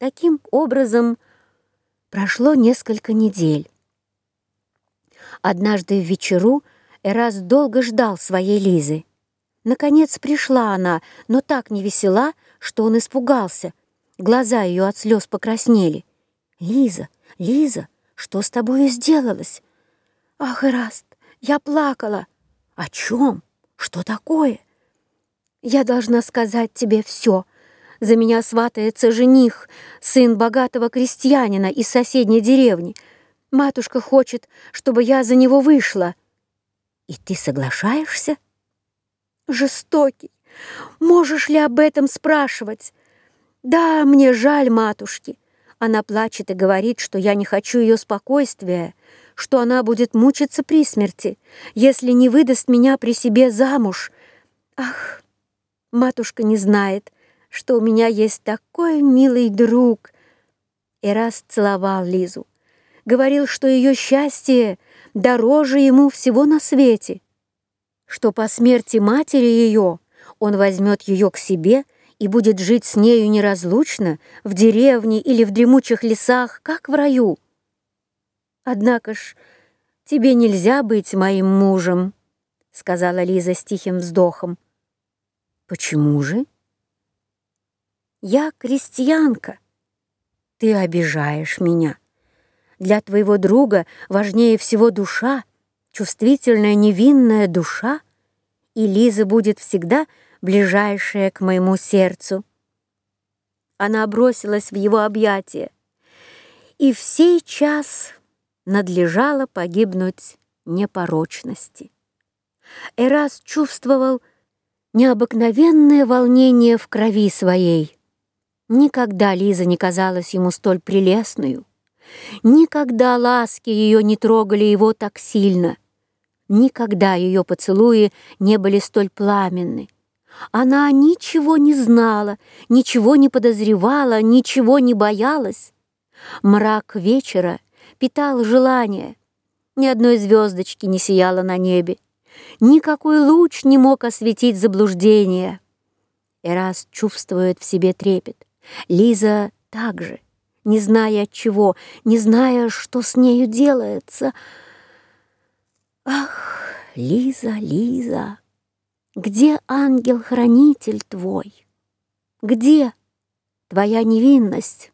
Таким образом, прошло несколько недель. Однажды в вечеру Эрас долго ждал своей Лизы. Наконец пришла она, но так не весела, что он испугался. Глаза ее от слез покраснели. «Лиза, Лиза, что с тобою сделалось?» «Ах, Эраст, я плакала!» «О чем? Что такое?» «Я должна сказать тебе все. За меня сватается жених, сын богатого крестьянина из соседней деревни. Матушка хочет, чтобы я за него вышла». «И ты соглашаешься?» «Жестокий. Можешь ли об этом спрашивать?» «Да, мне жаль матушки. Она плачет и говорит, что я не хочу ее спокойствия, что она будет мучиться при смерти, если не выдаст меня при себе замуж. Ах, матушка не знает, что у меня есть такой милый друг». Раз целовал Лизу говорил, что ее счастье дороже ему всего на свете, что по смерти матери ее он возьмет ее к себе и будет жить с нею неразлучно в деревне или в дремучих лесах, как в раю. Однако ж тебе нельзя быть моим мужем, сказала Лиза с тихим вздохом. Почему же? Я крестьянка. Ты обижаешь меня. Для твоего друга важнее всего душа, чувствительная невинная душа, и Лиза будет всегда ближайшая к моему сердцу. Она бросилась в его объятия, и в сей час надлежало погибнуть непорочности. Эрас чувствовал необыкновенное волнение в крови своей. Никогда Лиза не казалась ему столь прелестную, Никогда ласки ее не трогали его так сильно. Никогда ее поцелуи не были столь пламенны. Она ничего не знала, ничего не подозревала, ничего не боялась. Мрак вечера питал желание. Ни одной звездочки не сияло на небе. Никакой луч не мог осветить заблуждение. Эрас чувствует в себе трепет. Лиза также не зная от чего, не зная, что с нею делается. Ах, Лиза, Лиза, где ангел-хранитель твой? Где твоя невинность?